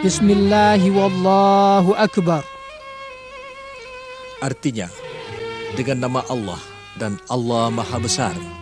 Bismillahi wallahu akbar. Artinya, dengan nama Allah dan Allah Maha Besar.